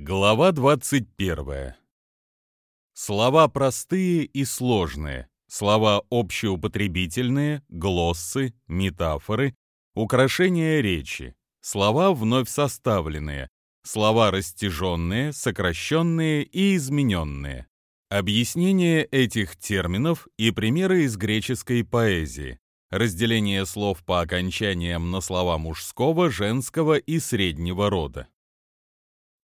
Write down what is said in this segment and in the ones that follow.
Глава 21. Слова простые и сложные, слова общеупотребительные, глоссы, метафоры, украшения речи, слова вновь составленные, слова растяженные, сокращенные и измененные. Объяснение этих терминов и примеры из греческой поэзии. Разделение слов по окончаниям на слова мужского, женского и среднего рода.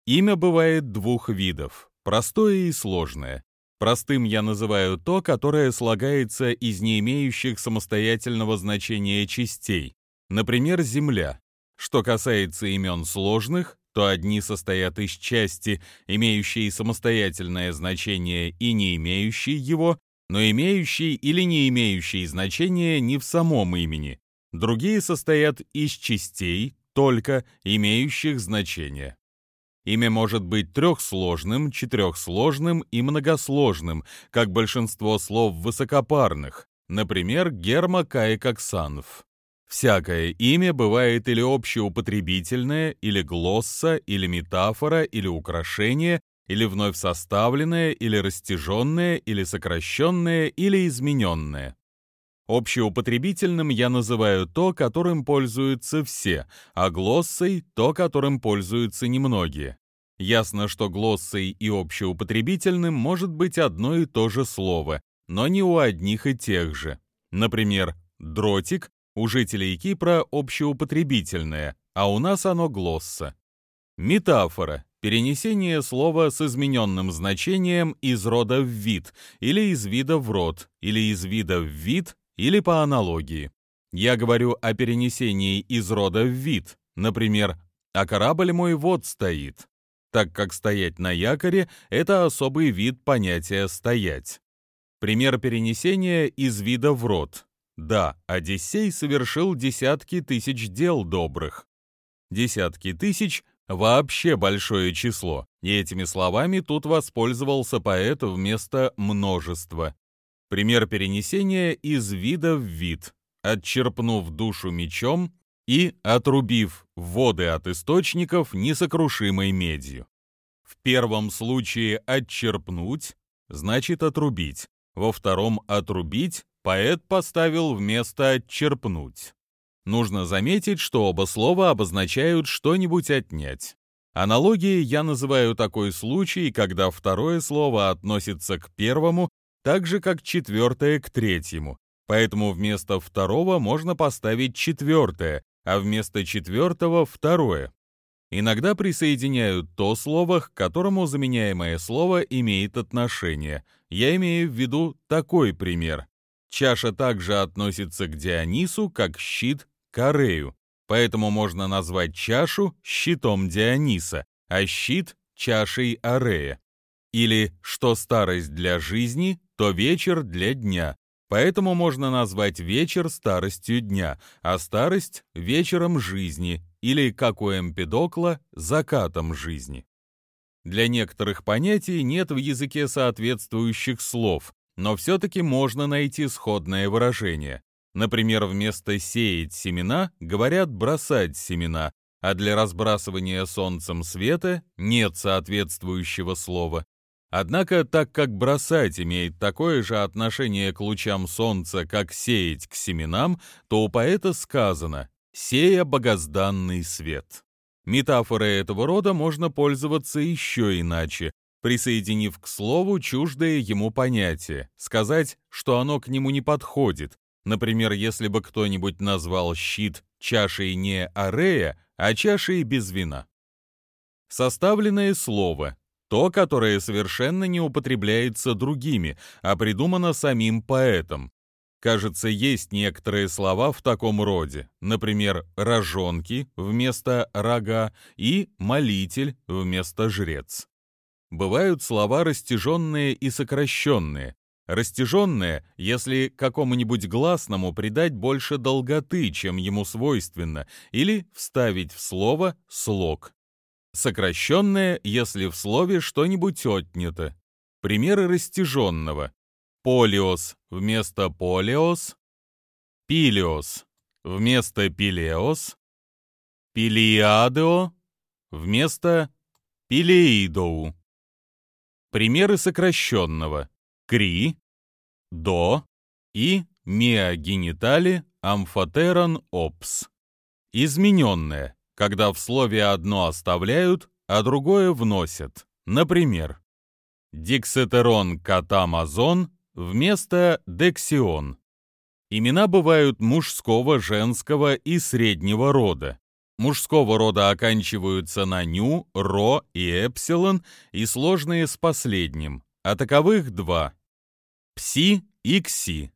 Имя бывает двух видов – простое и сложное. Простым я называю то, которое слагается из не имеющих самостоятельного значения частей, например, земля. Что касается имен сложных, то одни состоят из части, имеющей самостоятельное значение и не имеющей его, но имеющей или не имеющей значения не в самом имени. Другие состоят из частей, только имеющих значение. Имя может быть трехсложным, четырехсложным и многосложным, как большинство слов высокопарных, например, гермокаекоксанов. Всякое имя бывает или общеупотребительное, или глосса, или метафора, или украшение, или вновь составленное, или растяженное, или сокращенное, или измененное. Общеупотребительным я называю то, которым пользуются все, а глоссой — то, которым пользуются немногие. Ясно, что глоссой и общеупотребительным может быть одно и то же слово, но не у одних и тех же. Например, дротик у жителей Кипра общеупотребительное, а у нас оно глосса. Метафора — перенесение слова с измененным значением из рода в вид, или из вида в род, или из вида в вид, или по аналогии. Я говорю о перенесении из рода в вид, например, «а корабль мой вот стоит», так как стоять на якоре — это особый вид понятия «стоять». Пример перенесения из вида в род. Да, Одиссей совершил десятки тысяч дел добрых. Десятки тысяч — вообще большое число, и этими словами тут воспользовался поэт вместо множества. Пример перенесения из вида в вид, отчерпнув душу мечом и отрубив воды от источников несокрушимой медью. В первом случае «отчерпнуть» значит «отрубить», во втором «отрубить» поэт поставил вместо «отчерпнуть». Нужно заметить, что оба слова обозначают что-нибудь отнять. Аналогией я называю такой случай, когда второе слово относится к первому, так же как четвертое к третьему. Поэтому вместо второго можно поставить четвертое, а вместо четвертого — второе. Иногда присоединяют то слово, к которому заменяемое слово имеет отношение. Я имею в виду такой пример. Чаша также относится к Дионису, как щит к Арею. Поэтому можно назвать чашу щитом Диониса, а щит — чашей Арея. Или что старость для жизни, то вечер для дня. Поэтому можно назвать вечер старостью дня, а старость — вечером жизни, или, как у Эмпидокла, закатом жизни. Для некоторых понятий нет в языке соответствующих слов, но все-таки можно найти сходное выражение. Например, вместо «сеять семена» говорят «бросать семена», а для разбрасывания солнцем света нет соответствующего слова. Однако, так как бросать имеет такое же отношение к лучам солнца, как сеять к семенам, то у поэта сказано «сея богозданный свет». Метафорой этого рода можно пользоваться еще иначе, присоединив к слову чуждое ему понятие, сказать, что оно к нему не подходит. Например, если бы кто-нибудь назвал щит чашей не арея, а чашей без вина. Составленное слово — то, которое совершенно не употребляется другими, а придумано самим поэтом. Кажется, есть некоторые слова в таком роде, например, «рожонки» вместо «рога» и «молитель» вместо «жрец». Бывают слова растяженные и сокращенные. Растяженные, если какому-нибудь гласному придать больше долготы, чем ему свойственно, или вставить в слово слог. Сокращенное, если в слове что-нибудь отнято. Примеры растяженного. Полиос вместо полиос, пилиос вместо пилеос, пилиадео вместо пилеидоу. Примеры сокращенного кри, до и миогенитали амфотерон опс. Измененное, когда в слове одно оставляют, а другое вносят. Например, диксетерон катамазон вместо дексион. Имена бывают мужского, женского и среднего рода. Мужского рода оканчиваются на ню, ро и эпсилон и сложные с последним, а таковых два – пси и кси.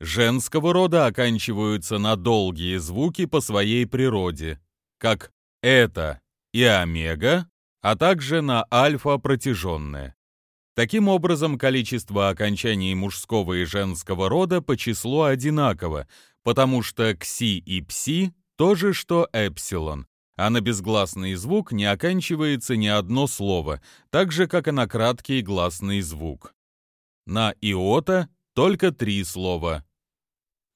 Женского рода оканчиваются на долгие звуки по своей природе, как это и омега, а также на альфа протяженное. Таким образом, количество окончаний мужского и женского рода по числу одинаково, потому что кси и пси то же, что эпсилон, а на безгласный звук не оканчивается ни одно слово, так же, как и на краткий гласный звук. На иота только три слова.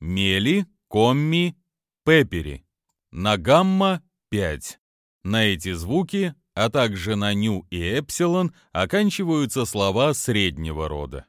Мели, комми, пепери. На гамма — пять. На эти звуки а также на ню и эпсилон оканчиваются слова среднего рода.